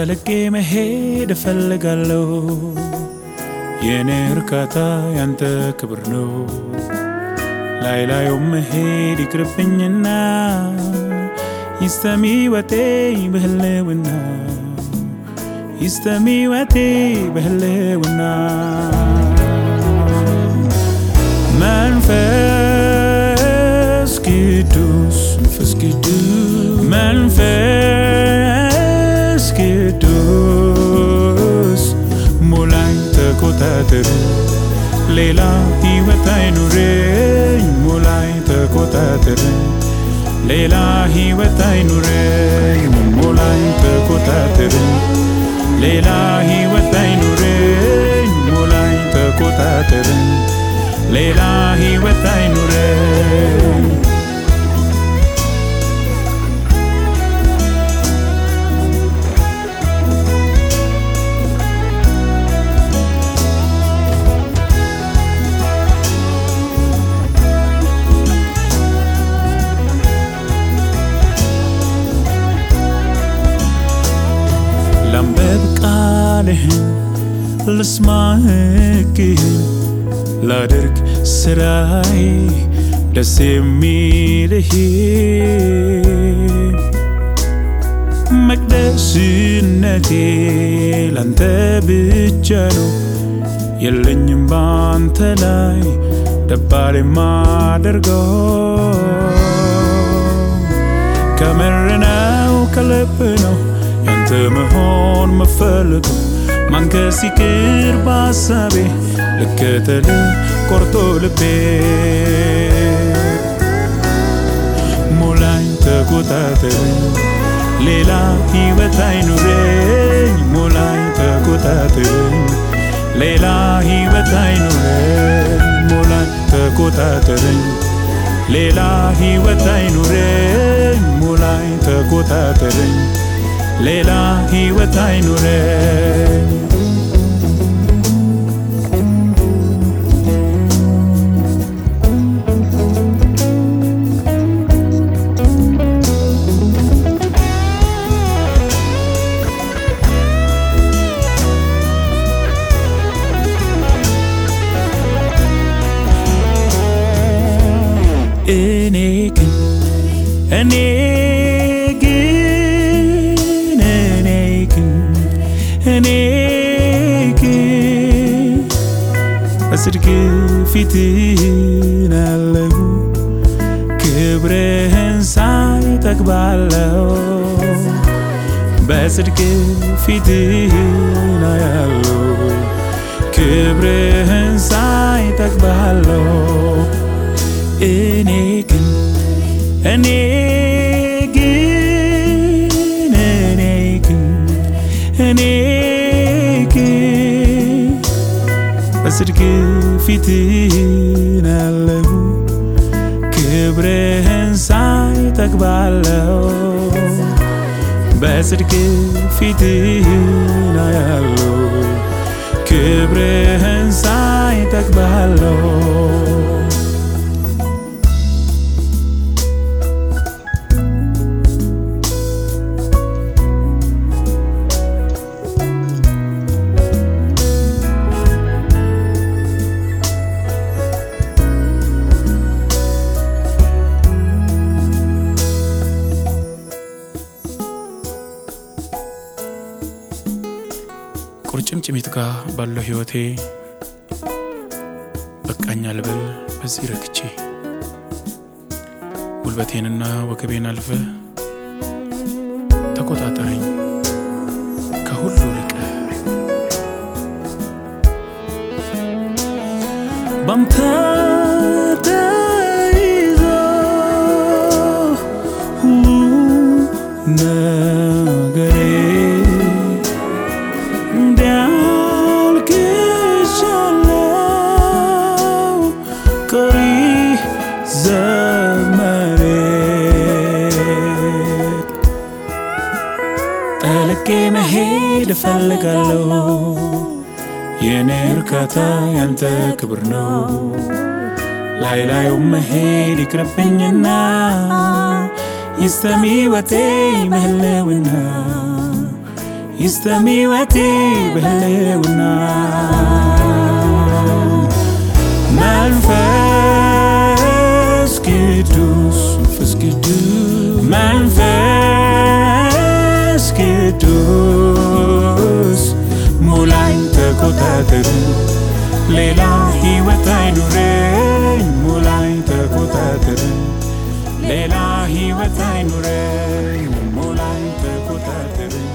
ጠልቄ መሄድ እፈልጋለሁ። የእኔ እርካታ ያንተ ክብር ነው። ላይ ላዩ መሄድ ይቅርብኝና ይስተሚ ወቴ በህልውና ይስተሚ ወቴ በህልውና መንፈስ ቅዱስ መንፈስ ቅዱስ መንፈስ ተቆጣጠር ሌላ ህይወት አይኑረኝ ሙላኝ ተቆጣጠር ሌላ ህይወት አይኑረኝ ሙላኝ ተቆጣጠር ሌላ ህይወት አይኑረኝ ሙላኝ ተቆጣጠር ሌላ ህይወት አይኑረኝ ቃልህን ልስማ ሕግህን ላድርግ ስራዬ ደስ የሚልህ። መቅደስነቴ ላንተ ብቻ ነው። የለኝም ባንተ ላይ ደባል የማደርገው። ከምር ነው ከልብ ነው ያንተ መሆን መፈልገው ማንከስ ይቅር በሐሳቤ ልከተል ቆርጦ ልቤ። ሙላኝ ተቆጣጠረኝ ሌላ ህይወት አይኑረኝ ሙላኝ ተቆጣጠረኝ ሌላ ህይወት አይኑረኝ ሙላኝ ተቆጣጠረኝ ሌላ ህይወት አይኑረኝ ሙላኝ ተቆጣጠረኝ ሌላ ህይወት አይኑረኝ እኔ ግን እኔ በጽድቅ ፊትህን አለሁ። ክብርህን ሳይ ጠግባለሁ በጽድቅ ፊትህን አያለሁ። ክብርህን ሳይ ጠግባለሁ እኔ ግን እኔ ግን እኔ ግን እኔ በጽድቅ ፊትህን አለሁ። ክብርህን ሳይ ጠግባለሁ በጽድቅ ፊትህን አያለሁ። ክብርህን ሳይ ጠግባለሁ ቁርጭምጭሚት ጋር ባለው ህይወቴ በቃኛ ልበል በዚህ ረክቼ ጉልበቴንና ወገቤን አልፈ ተቆጣጠረኝ። ከሁሉ ልቀ ባንተ ተይዞ እፈልጋለሁ። የኔ እርካታ ያንተ ክብር ነው። ላይ ላዩ መሄድ ይቅርብኝና ይስተሚ ወቴ ምህልውና ይስጠም ሕይወቴ በህልውና ainte kotate ru lela hiwatai nure mulainte kotate ru lela hiwatai nure mulainte kotate ru